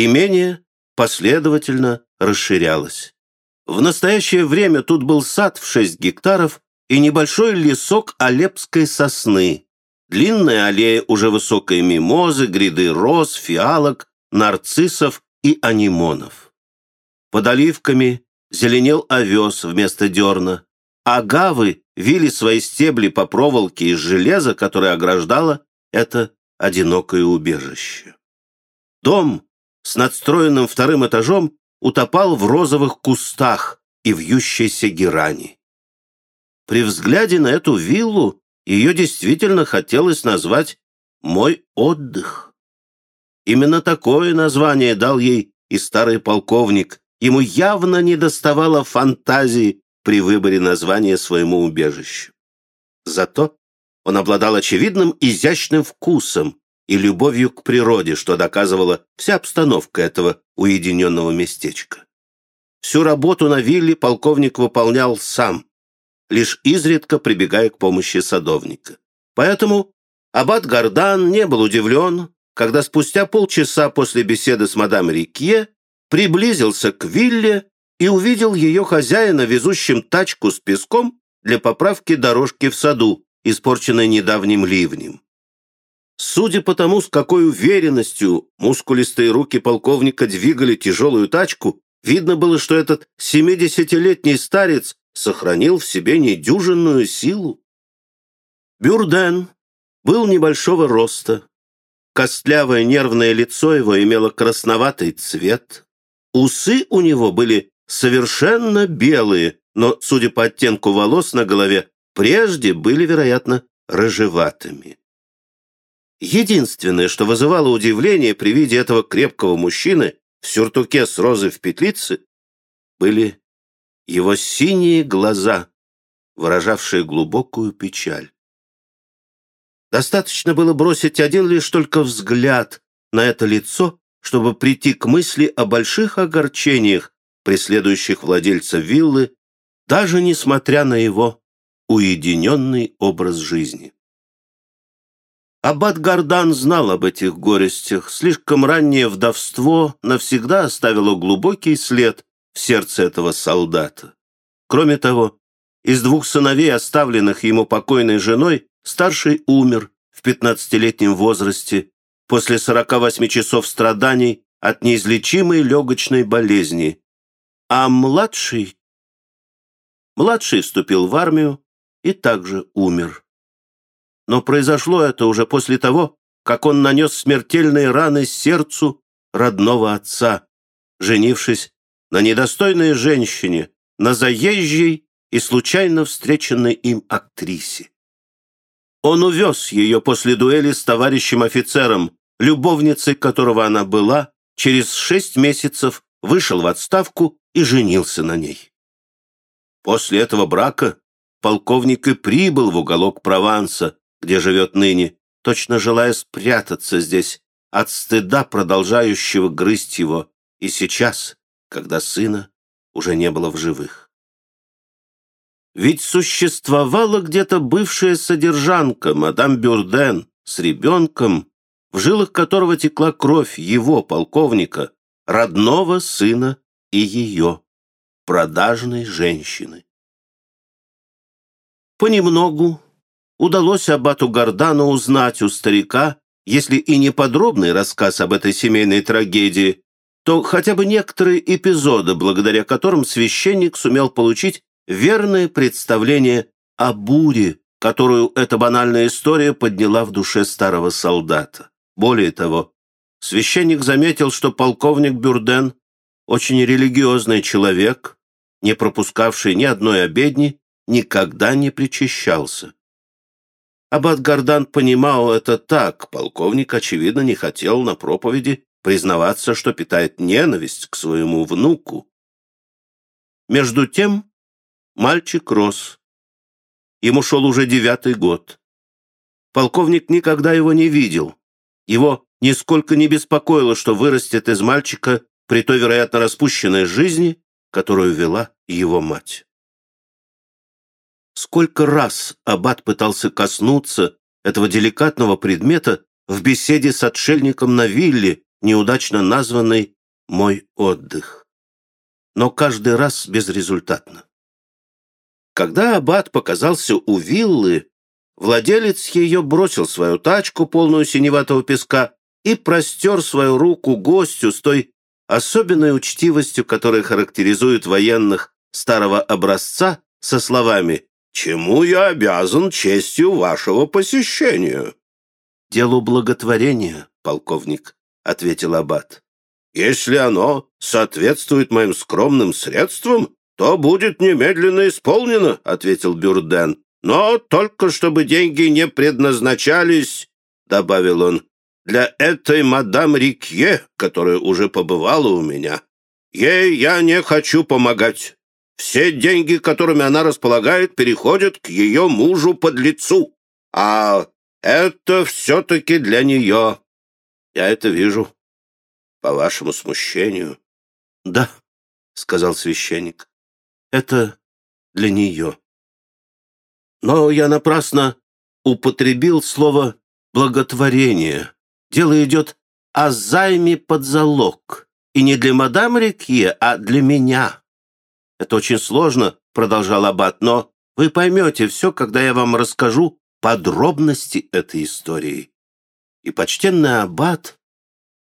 Имение последовательно расширялось. В настоящее время тут был сад в 6 гектаров и небольшой лесок алепской сосны, длинная аллея уже высокой мимозы, гряды роз, фиалок, нарциссов и анимонов. Под оливками зеленел овес вместо дерна, а гавы вили свои стебли по проволоке из железа, которое ограждало это одинокое убежище. Дом с надстроенным вторым этажом утопал в розовых кустах и вьющейся герани. При взгляде на эту виллу ее действительно хотелось назвать «мой отдых». Именно такое название дал ей и старый полковник. Ему явно не доставало фантазии при выборе названия своему убежищу. Зато он обладал очевидным изящным вкусом и любовью к природе, что доказывала вся обстановка этого уединенного местечка. Всю работу на вилле полковник выполнял сам, лишь изредка прибегая к помощи садовника. Поэтому аббат Гардан не был удивлен, когда спустя полчаса после беседы с мадам Рикье приблизился к вилле и увидел ее хозяина, везущим тачку с песком для поправки дорожки в саду, испорченной недавним ливнем. Судя по тому, с какой уверенностью мускулистые руки полковника двигали тяжелую тачку, видно было, что этот семидесятилетний старец сохранил в себе недюжинную силу. Бюрден был небольшого роста. Костлявое нервное лицо его имело красноватый цвет. Усы у него были совершенно белые, но, судя по оттенку волос на голове, прежде были, вероятно, рыжеватыми. Единственное, что вызывало удивление при виде этого крепкого мужчины в сюртуке с розой в петлице, были его синие глаза, выражавшие глубокую печаль. Достаточно было бросить один лишь только взгляд на это лицо, чтобы прийти к мысли о больших огорчениях, преследующих владельца виллы, даже несмотря на его уединенный образ жизни. Аббат Гардан знал об этих горестях. Слишком раннее вдовство навсегда оставило глубокий след в сердце этого солдата. Кроме того, из двух сыновей, оставленных ему покойной женой, старший умер в пятнадцатилетнем возрасте после 48 часов страданий от неизлечимой легочной болезни, а младший... Младший вступил в армию и также умер. Но произошло это уже после того, как он нанес смертельные раны сердцу родного отца, женившись на недостойной женщине, на заезжей и случайно встреченной им актрисе. Он увез ее после дуэли с товарищем-офицером, любовницей которого она была, через шесть месяцев вышел в отставку и женился на ней. После этого брака полковник и прибыл в уголок Прованса, где живет ныне, точно желая спрятаться здесь от стыда, продолжающего грызть его, и сейчас, когда сына уже не было в живых. Ведь существовала где-то бывшая содержанка, мадам Бюрден, с ребенком, в жилах которого текла кровь его, полковника, родного сына и ее, продажной женщины. Понемногу, удалось аббату Гордану узнать у старика, если и не подробный рассказ об этой семейной трагедии, то хотя бы некоторые эпизоды, благодаря которым священник сумел получить верное представление о буре, которую эта банальная история подняла в душе старого солдата. Более того, священник заметил, что полковник Бюрден очень религиозный человек, не пропускавший ни одной обедни, никогда не причащался. Аббат Гардан понимал это так. Полковник, очевидно, не хотел на проповеди признаваться, что питает ненависть к своему внуку. Между тем мальчик рос. Ему шел уже девятый год. Полковник никогда его не видел. Его нисколько не беспокоило, что вырастет из мальчика при той, вероятно, распущенной жизни, которую вела его мать. Сколько раз аббат пытался коснуться этого деликатного предмета в беседе с отшельником на вилле, неудачно названный «Мой отдых». Но каждый раз безрезультатно. Когда аббат показался у виллы, владелец ее бросил свою тачку, полную синеватого песка, и простер свою руку гостю с той особенной учтивостью, которая характеризует военных старого образца, со словами «Чему я обязан честью вашего посещения?» «Делу благотворения, полковник», — ответил Аббат. «Если оно соответствует моим скромным средствам, то будет немедленно исполнено», — ответил Бюрден. «Но только чтобы деньги не предназначались», — добавил он, «для этой мадам Рикье, которая уже побывала у меня. Ей я не хочу помогать. Все деньги, которыми она располагает, переходят к ее мужу-подлецу. А это все-таки для нее. Я это вижу. По вашему смущению. Да, сказал священник. Это для нее. Но я напрасно употребил слово «благотворение». Дело идет о займе под залог. И не для мадам Рикье, а для меня. «Это очень сложно», — продолжал Аббат, «но вы поймете все, когда я вам расскажу подробности этой истории». И почтенный Аббат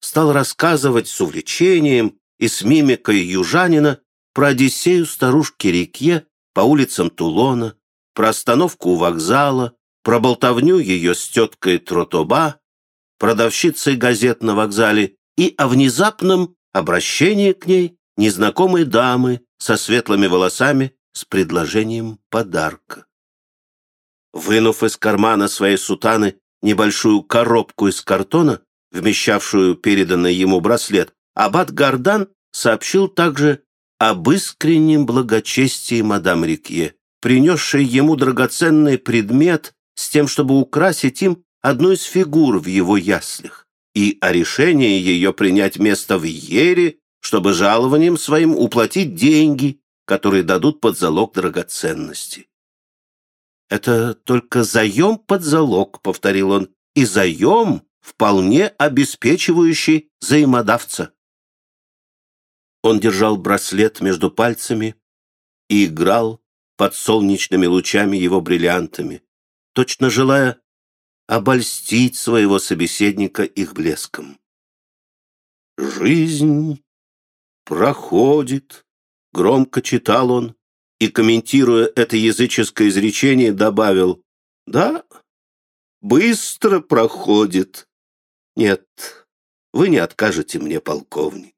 стал рассказывать с увлечением и с мимикой южанина про Одиссею старушки Рикье по улицам Тулона, про остановку у вокзала, про болтовню ее с теткой Тротоба, продавщицей газет на вокзале и о внезапном обращении к ней незнакомой дамы со светлыми волосами с предложением подарка. Вынув из кармана своей сутаны небольшую коробку из картона, вмещавшую переданный ему браслет, аббат Гардан сообщил также об искреннем благочестии мадам Рикье, принесшей ему драгоценный предмет с тем, чтобы украсить им одну из фигур в его яслях, и о решении ее принять место в Ере чтобы жалованием своим уплатить деньги, которые дадут под залог драгоценности. «Это только заем под залог», — повторил он, — «и заем, вполне обеспечивающий взаимодавца». Он держал браслет между пальцами и играл под солнечными лучами его бриллиантами, точно желая обольстить своего собеседника их блеском. «Жизнь проходит», — громко читал он, и, комментируя это языческое изречение, добавил, «Да, быстро проходит. Нет, вы не откажете мне, полковник».